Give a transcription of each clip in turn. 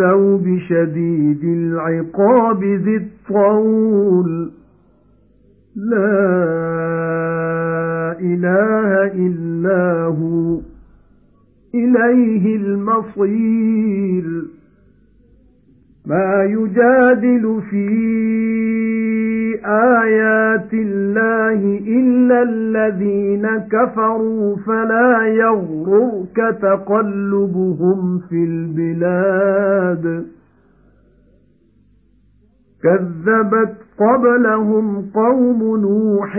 التوب شديد العقاب ذي الطول. لا إله إلا هو. إليه المصير. ما يجادل في آيات الله إلا الذين كفروا فلا يغررك تقلبهم في البلاد كذبت قبلهم قوم نوح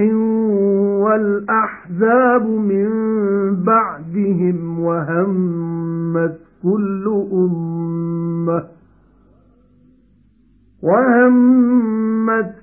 والأحزاب من بعدهم وهمت كل أمة وَهَمَّتْ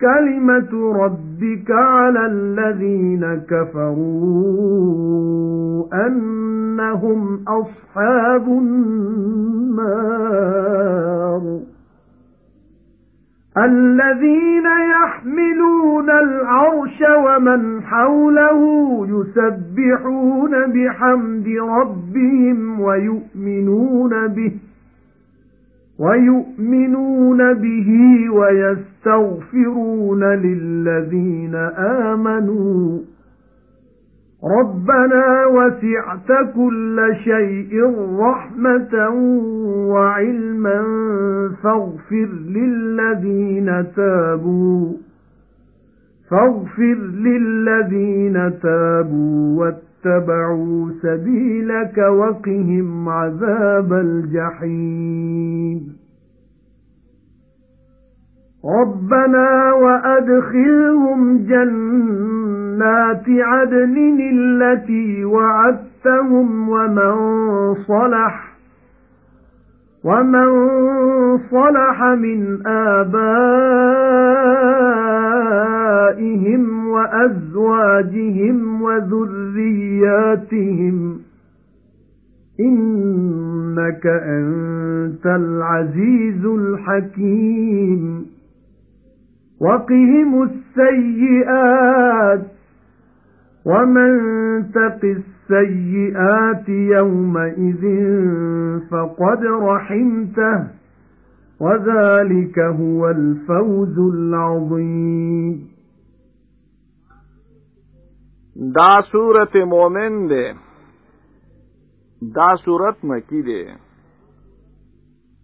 كَلِمَةُ رَبِّكَ عَلَى الَّذِينَ كَفَرُوا أَنَّهُمْ أَصْحَابُ النَّارِ. الَّذِينَ يَحْمِلُونَ الْعَرْشَ وَمَنْ حَوْلَهُ يُسَبِّحُونَ بِحَمْدِ رَبِّهِمْ وَيُؤْمِنُونَ بِهِ وَيُؤْمِنُونَ بِهِ وَيَسْتَغْفِرُونَ لِلَّذِينَ آمَنُوا. رَبَّنَا وَسِعْتَ كُلَّ شَيْءٍ رَحْمَةً وَعِلْمًا فَاغْفِرْ لِلَّذِينَ تَابُوا. فَاغْفِرْ لِلَّذِينَ تَابُوا اتَّبَعُوا سَبِيلَكَ وَقِهِمْ عَذَابَ الْجَحِيمِ. رَبَّنَا وَأَدْخِلْهُمْ جَنَّاتِ عَدْنٍ الَّتِي وَعَدتَّهُمْ وَمَن صَلَحَ وَمَن صَلَحَ مِنْ آبَائِهِمْ وَأَزْوَاجِهِمْ وَذُرِّيَّاتِهِمْ. إِنَّكَ أَنْتَ الْعَزِيزُ الْحَكِيمُ. وَقِهِمُ السَّيِّئَاتِ. وَمَن تَقِ السَّيِّئَاتِ يَوْمَئِذٍ فَقَدْ رَحِمْتَهُ. وَذَلِكَ هُوَ الْفَوْزُ الْعَظِيمُ. دا صورت مومن دے۔ دا صورت مکی دے۔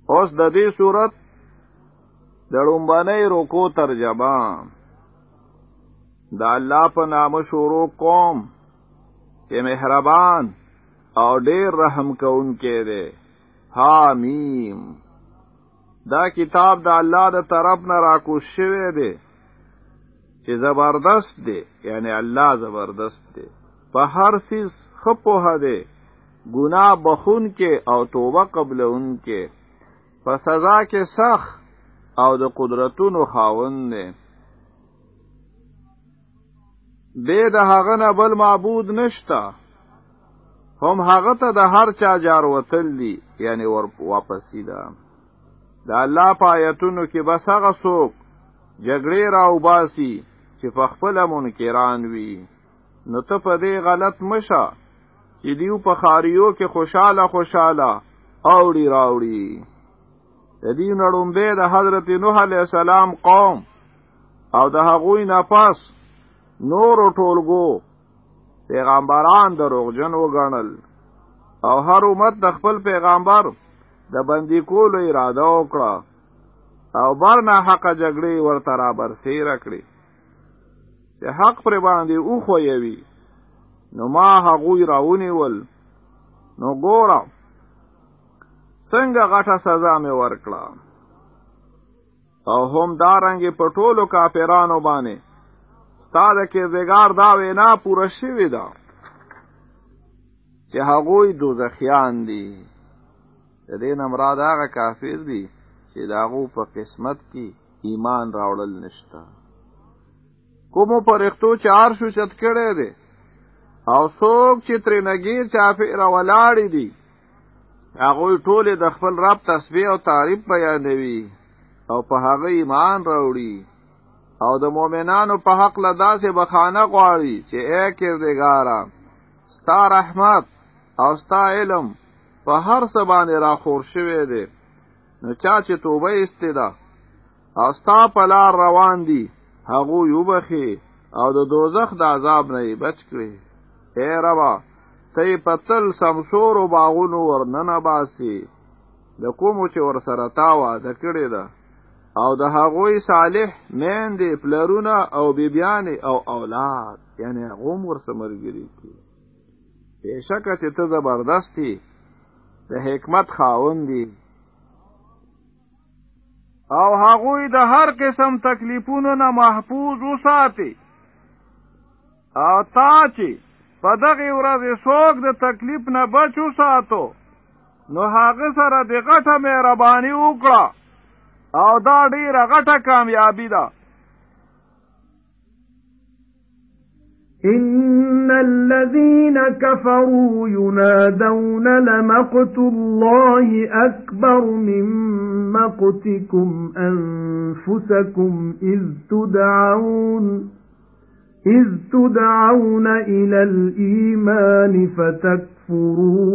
اوس د دې صورت د لومبنۍ روکو ترجمه۔ د الله په نام شروع کوم چې مهربان او ډیر رحم کوونکی دی۔ حامیم دا کتاب د الله د طرف نه راکوش شوی دی چې زبردست دی. یعنی الله زبردست دی. په هر سیز خپوه دی. ګناه بخون کې او توبه قبلون کې په سزا کې سخ او د قدرتونو خاوند دی. به د هغه نه بل معبود نشتا هم هغه ته د هر چا جار وتل دي یعنی ور واپسی ده. د الله پایتونو کې بس هغه څوک جګړې را وباسي چې په خپل منکران وي. نو ته په دې غلط مشه چې دیو په خاریو کې خوشاله خوشاله اوړي راوړي. د دې نړومبه د حضرت نوح علیه السلام قوم او د هغوی نفس نور ټولګو پیغمبران دروغجن وګڼل. او هر امت د خپل پیغمبر د بندي کولو اراده وکړه. او بر نه حق جګړې ورته را برسېره کړې چې حق پر باندې وخویوي نو ما هغوی راونیول نو ګوره. څنګه غټه سزا مې ورکړه. او هم دارنګې په ټولو کافرانو باندې. ستا د کردګار دا وینا پوره شوې ده. چې هغوی دوزخیان دي. د دې نه مراد هغه کافر دي چې داغو په قسمت کې ایمان راوړل نشته کومو پرختو چار شو چت کړي دي او څوک چې ترې نګیر چافه را ولاړې دي هغه ټول د خپل رب تسبیح او تعریف بیانوي. او په هغه ایمان راوړي. او د مؤمنانو په حق لداسه بخانه غواړي چې اے کردګارا ستا رحمت او ستا علم په هر څه باندې را خور شوی دی. نو چا چې توبه استدا او ستا په لار روان دي هغه یوبخي او د دوزخ د عذاب نه بچ کړي. اے ربا ته پتل سمسور او باغونو ورننه باسي د کومو چې ور سره تاوا د کړي ده. او د هغوی صالح میندې پلرونه او بیبیان او اولاد یعنی هغه ور سمرګری کی بشکه چې ته زبردستی د حکمت خاوندې او هغوی د هر قسم تکلیفونو نه محفوظ وساتي. او تا چې په دغه ورځ څوک د تکلیف نه بچ وساتو نو هغه سره د غټه مهرباني وکړه. او دا ډیره غټه کامیابی ده إن الذين كفروا ينادون لمقت الله أكبر من مقتكم أنفسكم إذ تدعون إذ تدعون إلى الإيمان فتكفرون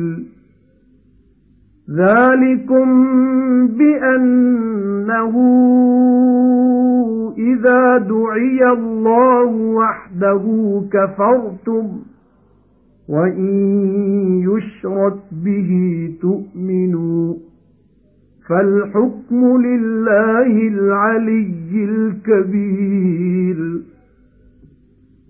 ذَلِكُمْ بِأَنَّهُ إِذَا دُعِيَ اللَّهُ وَحْدَهُ كَفَرْتُمْ وَإِن يُشْرَكْ بِهِ تُؤْمِنُوا فَالْحُكْمُ لِلَّهِ الْعَلِيِّ الْكَبِيرِ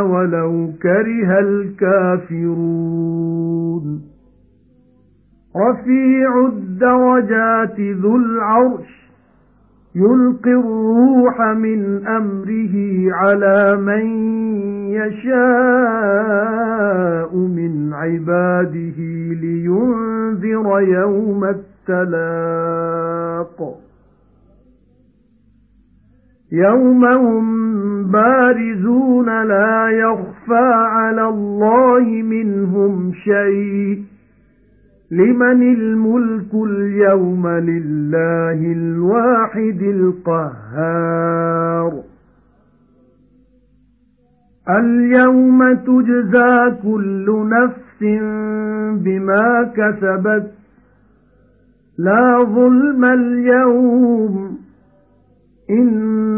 وَلَوْ كَرِهَ الْكَافِرُونَ. رَفِيعُ الدَّرَجَاتِ ذُو الْعَرْشِ يُلْقِي الرُّوحَ مِنْ أَمْرِهِ عَلَى مَن يَشَاءُ مِنْ عِبَادِهِ لِيُنذِرَ يَوْمَ التَّلَاقِ. يَوْمَ هُمْ بَارِزُونَ لَا يَخْفَى عَلَى اللَّهِ مِنْهُمْ شَيْءٌ لِمَنِ الْمُلْكُ الْيَوْمَ لِلَّهِ الْوَاحِدِ الْقَهَّارِ الْيَوْمَ تُجْزَى كُلُّ نَفْسٍ بِمَا كَسَبَتْ لَا ظُلْمَ الْيَوْمَ إِنَّ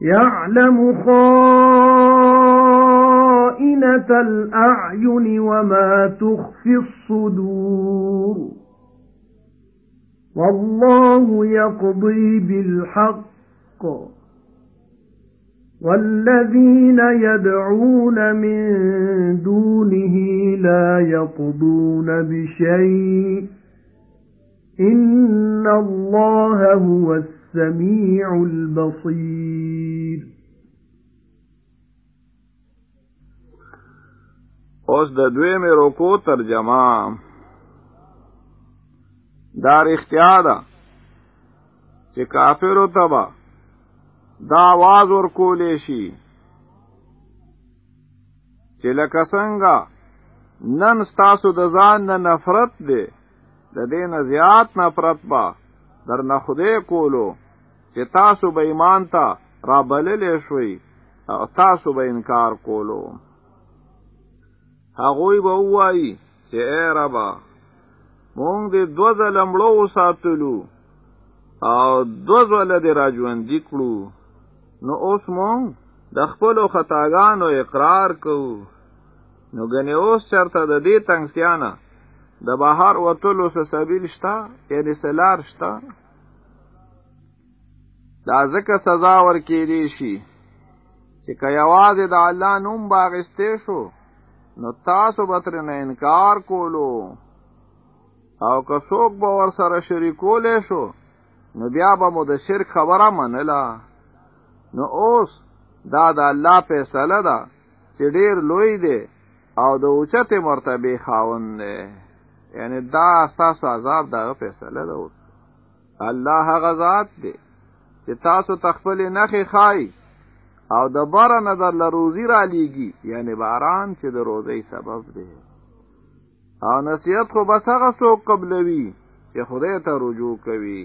يَعْلَمُ خَائِنَةَ الْأَعْيُنِ وَمَا تُخْفِي الصُّدُورُ. وَاللَّهُ يَقْضِي بِالْحَقِّ. وَالَّذِينَ يَدْعُونَ مِن دُونِهِ لَا يَقْضُونَ بِشَيْءٍ. إِنَّ اللَّهَ هُوَ السَّمِيعُ الْبَصِيرُ اوس د دوی مې روکو ترجمه دار اختیار ده چې کافرو تبا دا आवाज ور کولې شي چې لکه څنګه نن ستاسو د ځان نه نفرت دی د دین زیات نفرت با در نه خوده کولو چې تاسو به ایمان ته را بللې شوي تاسو به انکار کولو. هغوی به وایي چې اے ربا مونږ دې دو ځله مړو ساتلو او دو ځله دې راژوندي کړو. نو اوس مونږ د خپلو خطاګانو اقرار کوو. نو ګنې اوس چرته د دې تنګسیانه د بهر وتلو څه سبیل شته؟ یعنی سلار شته دا ځکه سزا ورکېدی شي چې که یوازې د الله نوم باغستې شو نو تاسو به ترنه انکار کولو. او که څوک به ور سره شریکولی شو نو بیا به مو د شرک خبره منله. نو اوس دا د الله فیصله ده چې ډیر لوی دی او د اوچته مرتبه خاوند دی. یعنی دا تاسو عذاب دغه فیصله ده. الله هغه ذات دی چې تاسو ته خپل نخې خای او د بار نظر لروزی را لیږي یعنی باران چې د روزي سبب دی. او نصیحت خو بس هغه څوک قبلوي چې خدای ته رجوع کوي.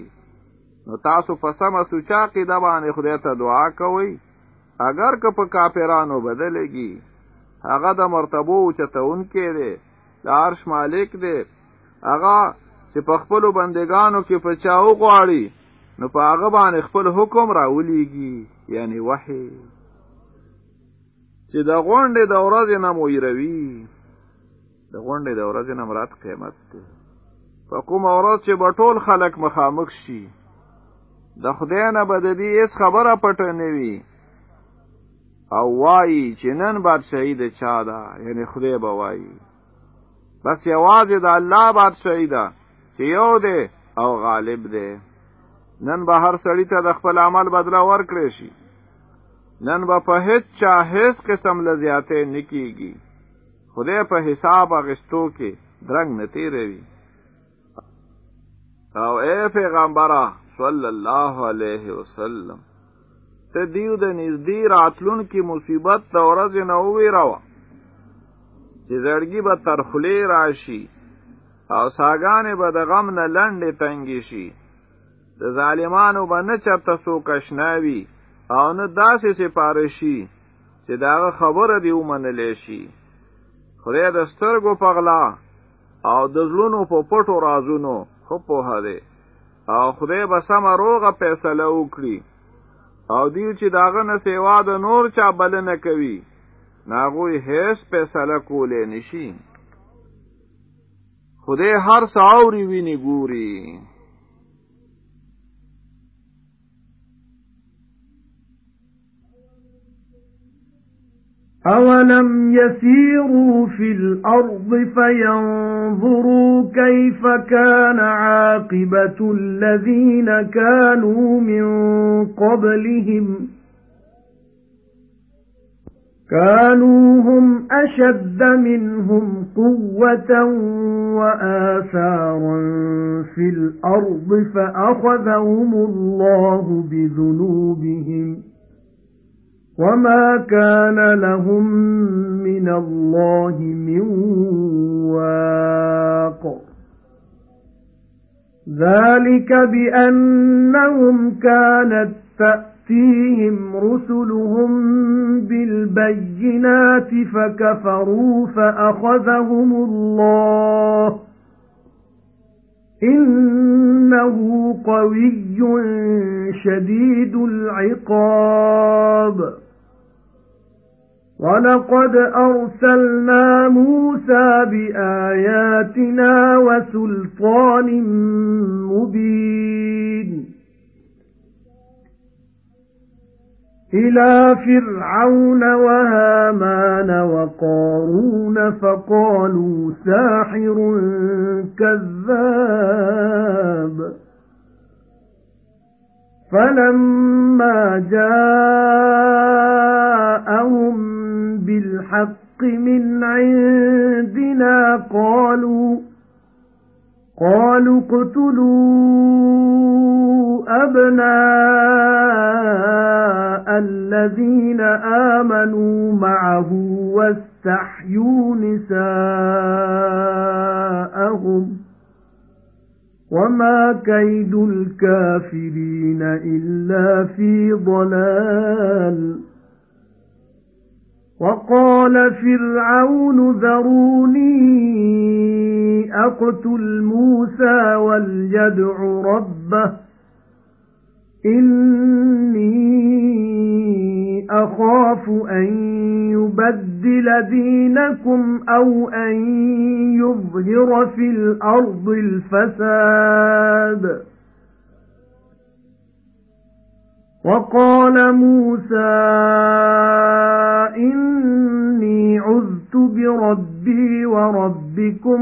نو تاسو په سمه سوچا کې د باندې خدای ته دعا کوئ. اگر که په کافرانو بدلېږي هغه د مرتبو چتون کې دی د عرش مالک دی. هغه چې په خپل بندگانو کې په چاو غواړي نو په هغه باندې خپل حکم راولېږي یعنی وحی. چې د غونډې د ورځې نه مو یروي د غونډې د ورځې نه مراد قیامت دی. په کوم ورځ چې به ټول خلک مخامخ شي. د خدای نه به د دې هیڅ خبره پټه نه وي. او وایي چې نن بادشاہي د چا ده؟ یعنی خدای به وایي. بس یوازې د الله بادشاہي ده چې یو دی او غالب دی نن به هر سړی ته د خپل عمل بدله ورکړي شي. نن به په هیڅ چا هیڅ قسم لزیاتې نکېږي خدای په حساب اغستو کې درنګ نه تیروي. او اے پیغمبره صلی الله علیه وسلم ته دیو د نږدې راتلون کې مصیبت د ورځې نه ویراوه چې زړګي به ترخلې راشي او ساګانې به د غم نه لنډې تنګې شي د ظالمانو به نه چرته څوک اشناوي او نه داسې سپارشي چې داغه خبره دی ومنلی شي. خدای د سترګو پغلا او د زلونو په پټو رازونو خو په دی. او خدای به سم روغه فیصله وکړي. او دیو چې داغه نه سیوا د نور چا بلنه کوي ناغوی هیڅ فیصله کولې نشي خدای هر ساوري ویني ګوري أَوَلَمْ يَسِيرُوا فِي الْأَرْضِ فَيَنظُرُوا كَيْفَ كَانَ عَاقِبَةُ الَّذِينَ كَانُوا مِن قَبْلِهِمْ كَانُوا هُمْ أَشَدَّ مِنْهُمْ قُوَّةً وَآثَارًا فِي الْأَرْضِ فَأَخَذَهُمُ اللَّهُ بِذُنُوبِهِمْ وَمَا كَانَ لَهُم مِّنَ اللَّهِ مِن وَاقٍ ذَلِكَ بِأَنَّهُمْ كَانَتْ تَأْتِيهِمْ رُسُلُهُم بِالْبَيِّنَاتِ فَكَفَرُوا فَأَخَذَهُمُ اللَّهُ إِنَّهُ قَوِيٌّ شَدِيدُ الْعِقَابِ. وَلَقَدْ أَرْسَلْنَا مُوسَى بِآيَاتِنَا وَسُلْطَانٍ مُبِينٍ. إِلَى فِرْعَوْنَ وَهَامَانَ وَقَارُونَ فَقَالُوا سَاحِرٌ كَذَّابٌ. فَلَمَّا جَاءَهُم بِالْحَقِّ مِنْ عِندِنَا قَالُوا قَالُوا اقْتُلُوا أَبْنَاءَ الَّذِينَ آمَنُوا مَعَهُ وَاسْتَحْيُوا نِسَاءَهُمْ وَمَا كَيْدُ الْكَافِرِينَ إِلَّا فِي ضَلَالٍ. وَقَالَ فِرْعَوْنُ ذَرُونِي أَقْتُلْ مُوسَى وَلْيَدْعُ رَبَّهُ إِنِّي أَخَافُ أَن يُبَدِّلَ دِينَكُمْ أَوْ أَن يُظْهِرَ فِي الْأَرْضِ الْفَسَادَ. وَقَالَ مُوسَى إِنِّي عُذْتُ بِرَبِّي وَرَبِّكُمْ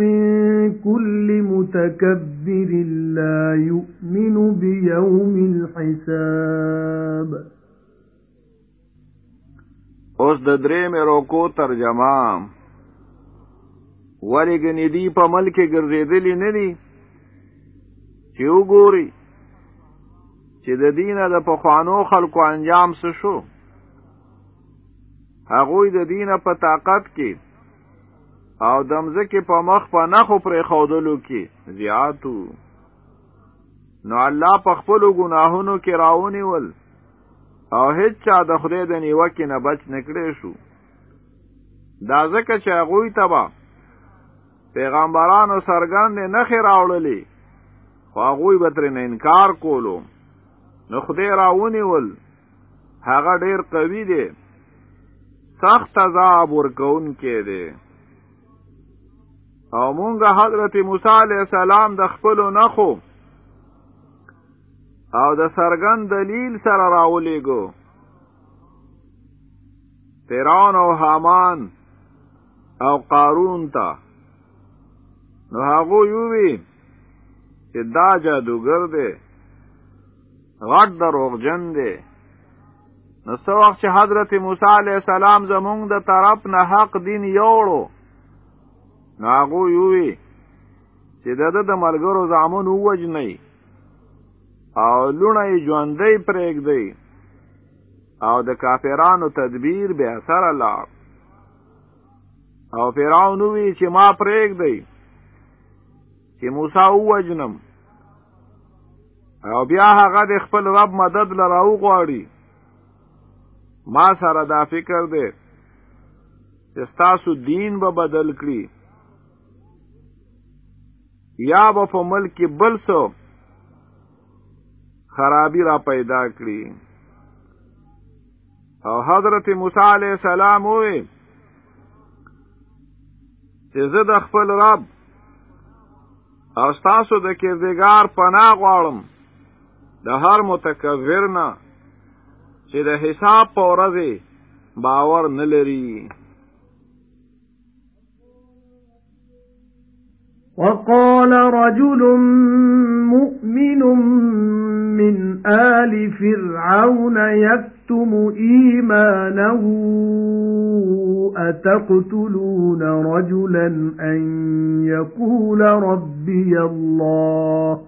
مِنْ كُلِّ مُتَكَبِّرٍ لَا يُؤْمِنُ بِيَوْمِ الْحِسَابِ. اوس د درې مې روکو ترجمه. ولی گنی دی په ملک ګرځېدلی نه دي؟ چې وګوري. چې د دینه د پخوانو خلکو انجام څه شو؟ هغوی د دینه په طاقت کې او دمزه په مخ په نخو پرې خودلو کې زیاتو نو الله په خپل ګناهونو کې راونی ول او هیڅ چا د خدای د نیوکې نه بچ نکړې شو. دا ځکه چې هغوی تبا پیغمبرانو سرګند نه خې راوړلې خو هغوی به ترې انکار کولو. نو خدای راونیول هغه ډیر قوي دی سخت عذاب ورکونکې دی. او مونږه حضرت موسی علی السلام د خپل نخو او د سرګند دلیل سره راولېګو فرعون او حامان او قارون تا نو هغه یووی چې دا جادوګر دی. غټ دروغجن دی. نو څو وخت چې حضرت موسی علی السلام زمونږ د طرف نه حق دین یوړو نو هغه یووي چې د د ملګرو زامن ووجنی او لونه یې ژوندۍ پرېږدی او د کافرانو تدبیر به اثر لاړ او فرعون وی چې ما پرېږدی چې موسی ووجنم. او بیا هغه د خپل رب مدد لراو غواړي ما سره دا فکر دی. چې ستاسو دین به بدل کړي. یا به په ملک بل څه خرابی را پیدا کړي. او حضرت موسی علیہ السلام وې چې زه د خپل رب او ستاسو د کردګار پناه غواړم. د هر متکبر نه چې د حساب په ورځ باور نه لري وقال رجل مؤمن من آل فرعون يكتم إيمانه أتقتلون رجلا أن يقول ربي الله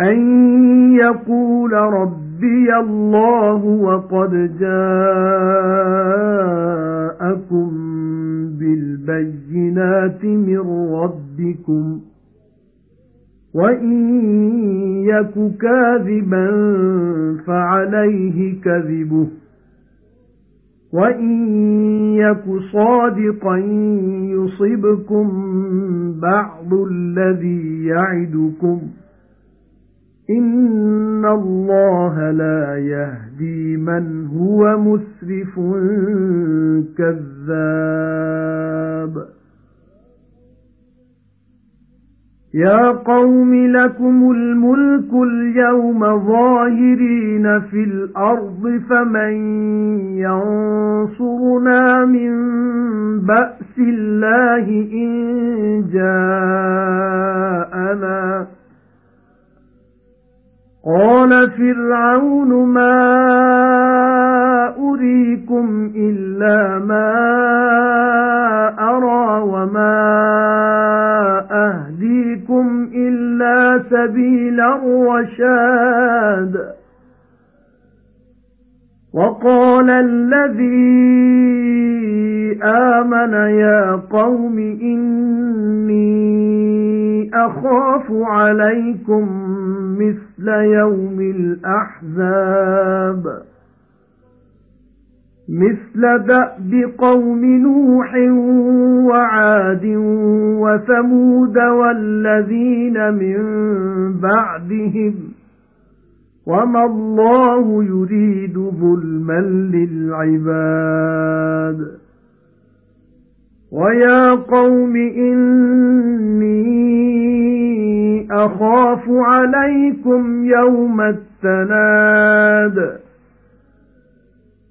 أَن يَقُولَ رَبِّيَ اللَّهُ وَقَدْ جَاءَكُم بِالْبَيِّنَاتِ مِن رَّبِّكُمْ وَإِن يَكُ كَاذِبًا فَعَلَيْهِ كَذِبُهُ وَإِن يَكُ صَادِقًا يُصِبْكُم بَعْضُ الَّذِي يَعِدُكُمْ إِنَّ اللَّهَ لَا يَهْدِي مَنْ هُوَ مُسْرِفٌ كَذَّابٌ يَا قَوْمِ لَكُمُ الْمُلْكُ الْيَوْمَ ظَاهِرِينَ فِي الْأَرْضِ فَمَن يَنصُرُنَا مِن بَأْسِ اللَّهِ إِن جَاءَنَا. قَالَ فِرْعَوْنُ مَا أُرِيكُمْ إِلَّا مَا أَرَى وَمَا أَهْدِيكُمْ إِلَّا سَبِيلَ الرَّشَادِ. وَقَالَ الَّذِي آمَنَ يَا قَوْمِ إِنِّي أَخَافُ عَلَيْكُمْ مِثْلَ يَوْمِ الْأَحْزَابِ. مِثْلَ دَأْبِ قَوْمِ نُوحٍ وَعَادٍ وَثَمُودَ وَالَّذِينَ مِن بَعْدِهِمْ وَمَا اللَّهُ يُرِيدُ ظُلْمًا لِلْعِبَادِ وَيَا قَوْمِ إِنِّي أَخَافُ عَلَيْكُمْ يَوْمَ التَّنَادِ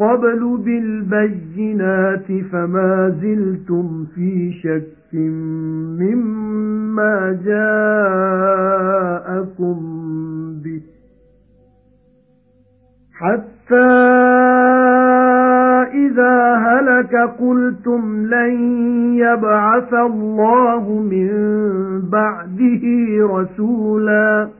قَبْلُ بِالْبَيِّنَاتِ فَمَا زِلْتُمْ فِي شَكٍّ مِّمَّا جَاءَكُمْ بِهِ. حَتَّى إِذَا هَلَكَ قُلْتُمْ لَن يَبْعَثَ اللَّهُ مِن بَعْدِهِ رَسُولًا.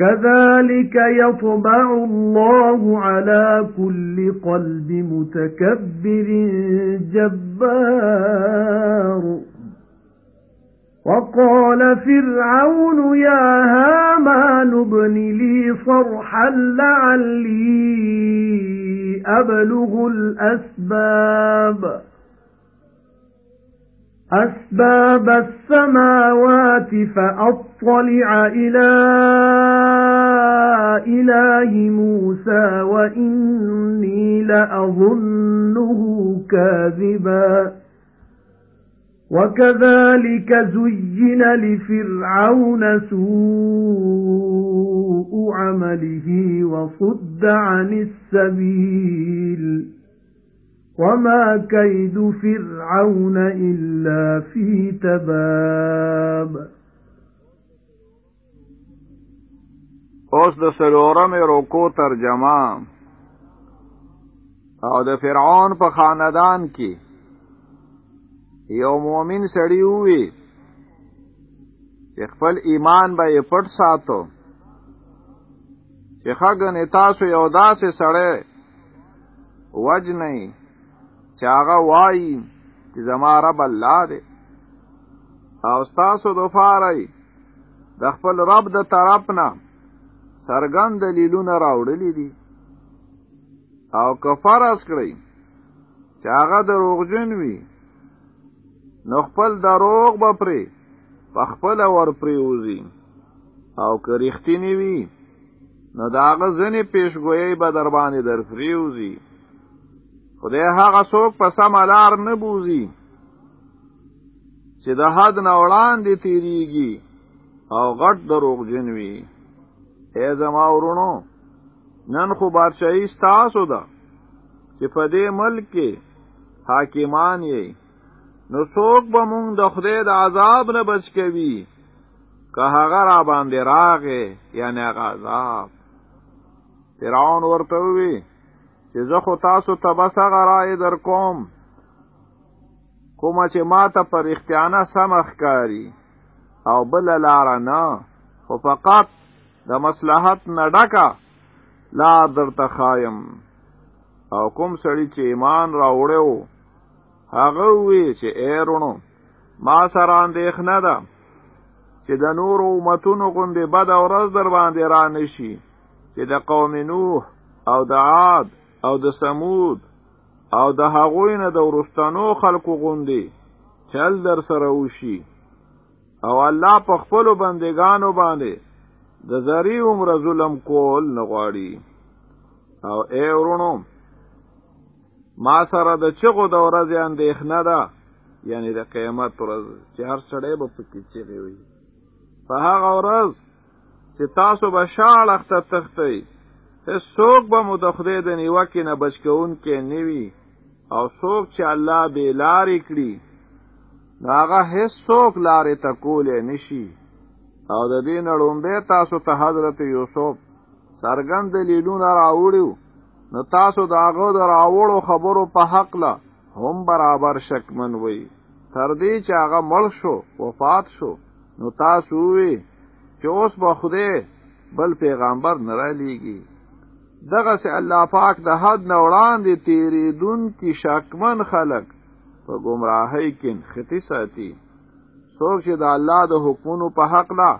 كَذَلِكَ يَطْبَعُ اللَّهُ عَلَى كُلِّ قَلْبِ مُتَكَبِّرٍ جَبَّارٍ. وَقَالَ فِرْعَوْنُ يَا هَامَانُ ابْنِ لِي صَرْحًا لَعَلِّي أَبْلُغُ الْأَسْبَابَ. أَسْبَابَ السَّمَاوَاتِ فَأَطَّلِعَ إِلَى إِلَٰهِ مُوسَى وَإِنِّي لَأَظُنُّهُ كَاذِبًا وَكَذَلِكَ زُيِّنَ لِفِرْعَوْنَ سُوءُ عَمَلِهِ وَصُدَّ عَنِ السَّبِيلِ وَمَا كَيْدُ فِرْعَوْنَ إِلَّا فِي تَبَابٍ اوس د څلورم روکو ترجمه. او د فرعون په خاندان کې یو مؤمن سړی وي چې خپل ایمان به یې پټ ساتو. چې خګنې تاسو یو داسې سړی وجنئ چې هغه وایي چې زما رب الله دی. او ستاسو د فارای د خپل رب د طرف نه سرګند دلیلونه راوړلي دي. او کفر اس کړی چې هغه دروغجن وي نو خپل دروغ به پرې په خپل ور پریوزي او که رښتینی وي نو داغه ځنې پیشګویی به در باندې در فریوزي خدای هغه څوک په سم لار نه بوزي چې د حد نه وړاندې تیریږي او غټ دروغجن وي اے زما ورونو نن خو بادشاہي ستاسو ده چې په دې ملک کې حاکمان یې. نو څوک به مونږ د خدای د عذاب نه بچ کوي؟ که هغه را باندې راغې یعنی هغه عذاب. فرعون ورته وی چې زه خو تاسو ته بس هغه رای در کوم کومه چې ما ته پر اختیانه سم ښکاری او بل لار نه خو فقط د مصلحت نه ډکه. لا درته خایم او کوم سړی چې ایمان راوړیو هغه وی چې ایرونو ما سره اندېښنه ده چې د نور امتونو غوندې بد ورځ در باندې را نشي چې د قوم نوح او د عاد او د سمود او د هغوی نه د ورستانو خلکو غوندې چل در سره وشي. او الله په خپل بندگانو باندې د زری عمر ظلم کول نغواړي او اے ورونو ما سره د چغو د ورځې اندېښنه ده. یعنی د قیامت ورځ چې هر سړی به پکې چغې وي په هغه ورځ چې تاسو به شاړخ ته تختی هیڅوک به مو د خدای د نیوکې نه بچ کوونکی نه وي. او څوک چې الله بې لارې کړي هغه هیڅوک لارې ته کولی نشي او د دې نړومبې تاسو ته حضرت یوسف سرګند دلیلونه راوړیو. نو تاسو د هغه د راوړو خبرو په حق له هم برابر شکمن وي تر دې چې هغه مړ شو وفات شو نو تاسو وی چې اوس به خوده بل پیغمبر نه را لیږي دغه سه الله پاک د حد نه وړاندې تیری دن کی شکمن خلق په گمراهۍ کې ختی ساتي څوک چې د الله د حکمونو په حق لا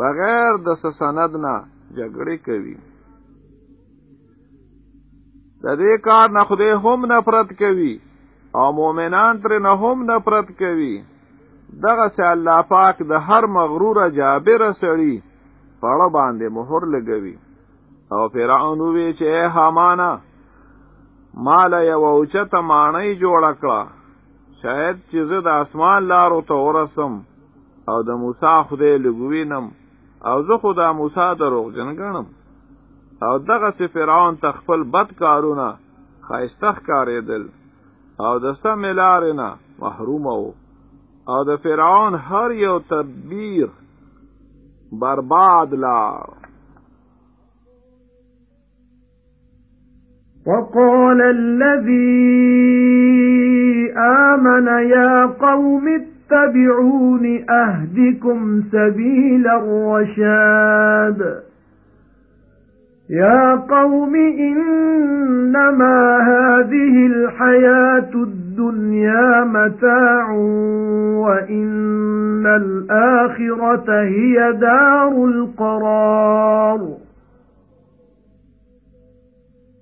بغیر د سند نه جګړه کوي. د دې کار نه خدای هم نفرت کوي او مؤمنان تر نه هم نفرت کوي. دغه سه الله پاک د هر مغرور جابر سړی پړه باندې مهر لګوي. او فرعون وی چې حمانا مال یو اوچته مانای جوړ کړه شاید چې زه د اسمان لارو ته ورسم او د موسی خدای لګوینم او زه خو د موسی دروغ جن ګڼم او دغه سي فرعون تخپل بد کارونه خایستخ کاریدل او د سم لارنه محروم وو. او د فرعون هر یو تدبیر برباد لار. وقال الذي آمن يا قوم اتبعون أهدكم سبيل الرشاد. يا قوم إنما هذه الحياة الدنيا متاع وإن الآخرة هي دار القرار.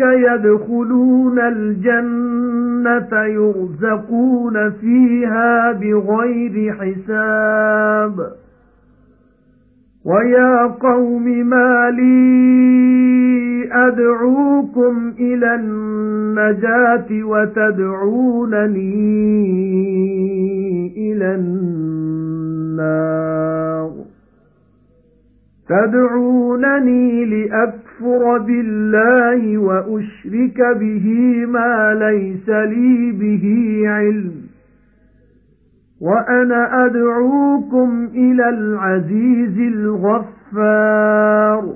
يَدْخُلُونَ الْجَنَّةَ يُرْزَقُونَ فِيهَا بِغَيْرِ حِسَابٍ. وَيَا قَوْمِ مَا لِي أَدْعُوكُمْ إِلَى النَّجَاةِ وَتَدْعُونَنِي إِلَى النَّارِ. تَدْعُونَنِي لِأَكْفُرَ بِاللَّهِ وَأُشْرِكَ بِهِ مَا لَيْسَ لِي بِهِ عِلْمٌ. وَأَنَا أَدْعُوكُمْ إِلَى الْعَزِيزِ الْغَفَّارِ.